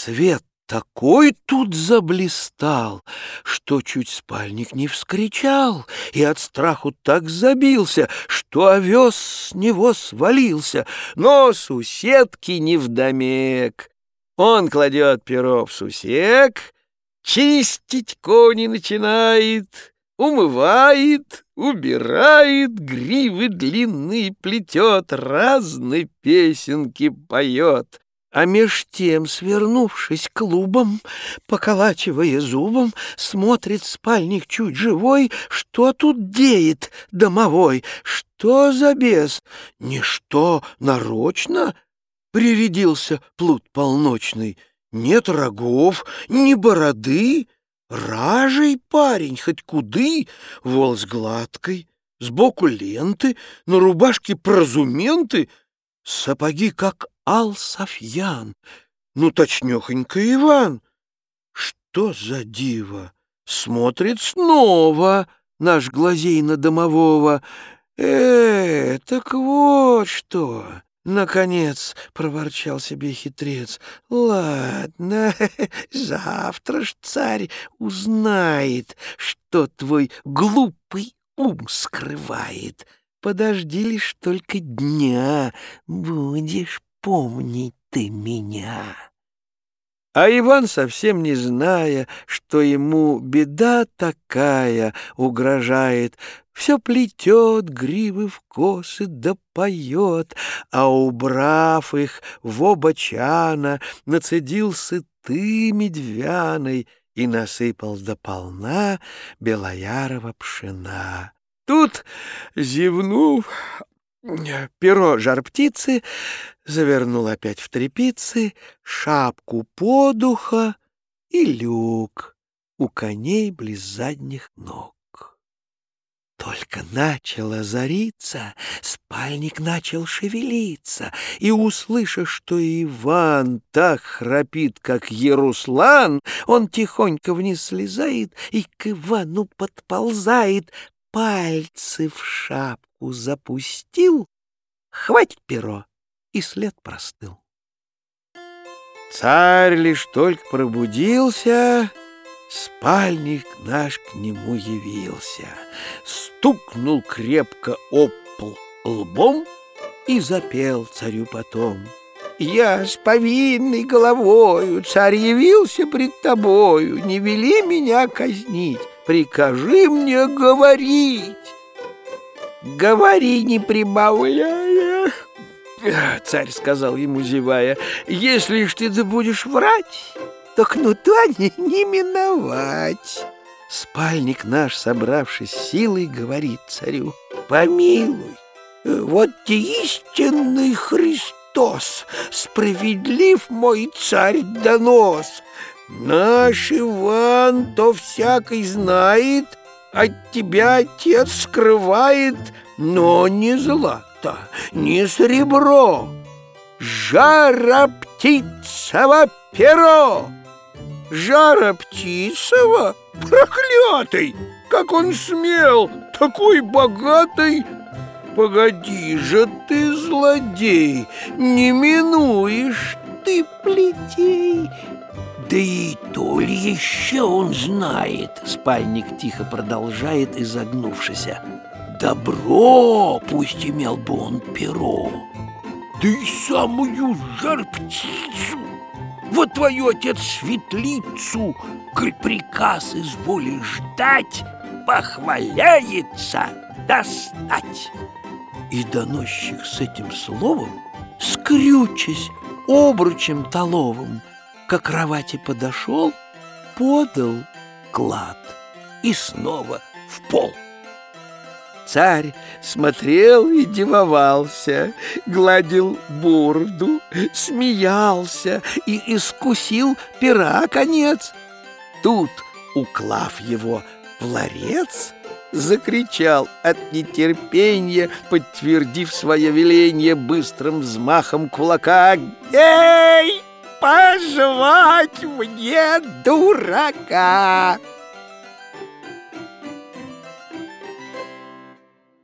Свет такой тут заблистал, что чуть спальник не вскричал и от страху так забился, что овес с него свалился, но суседки невдомек. Он кладет перо в сусек, чистить кони начинает, умывает, убирает, гривы длинные плетет, разные песенки поет. А меж тем, свернувшись клубом, поколачивая зубом, смотрит спальник чуть живой, что тут деет домовой, что за бес, ничто нарочно прирядился плут полночный, нет рогов, ни бороды, ражей парень хоть куды, волос гладкой, сбоку ленты, на рубашке прозументы, сапоги как Ал Софьян, ну, точнёхонько Иван. Что за диво? Смотрит снова наш глазей на домового. Э, так вот что! Наконец, проворчал себе хитрец. Ладно, завтра ж царь узнает, что твой глупый ум скрывает. Подожди лишь только дня, будешь помни ты меня. А Иван, совсем не зная, что ему беда такая угрожает, все плетет гривы в косы да поет, а, убрав их в оба чана, нацедил сыты медвяной и насыпал до полна белоярова пшена. Тут, зевнув, перо жар-птицы, завернул опять в тряпицы, шапку подуха и люк у коней близ задних ног. Только начало зариться, спальник начал шевелиться, и, услышав, что Иван так храпит, как Еруслан, он тихонько вниз слезает и к Ивану подползает, пальцы в шапку запустил, хватит перо, и след простыл. Царь лишь только пробудился, спальник наш к нему явился, стукнул крепко об лбом и запел царю потом. Я с повинной головою, царь явился пред тобою, не вели меня казнить, прикажи мне говорить. Говори, не прибавляя. Царь сказал ему, зевая, если ж ты будешь врать, то кнута не, не миновать. Спальник наш, собравшись силой, говорит царю, помилуй, вот истинный Христос, справедлив мой царь донос, Наш Иван то всякий знает, от тебя отец скрывает, но не злато, не серебро, жара птицево перо. Жара птицево? Проклятый! Как он смел, такой богатый! Погоди же ты, злодей, не минуешь ты плетей, да и то ли еще он знает, спальник тихо продолжает, изогнувшись. Добро, пусть имел бы он перо, да и самую жар-птицу, вот твою отец светлицу, коль приказ изволи ждать, похваляется достать. И доносчик с этим словом, скрючась обручем толовым, к кровати подошел, подал клад и снова в пол. Царь смотрел и дивовался, гладил бороду, смеялся и искусил пера конец. Тут, уклав его в ларец, закричал от нетерпения, подтвердив свое веление быстрым взмахом кулака. «Эй!» Позвать мне дурака.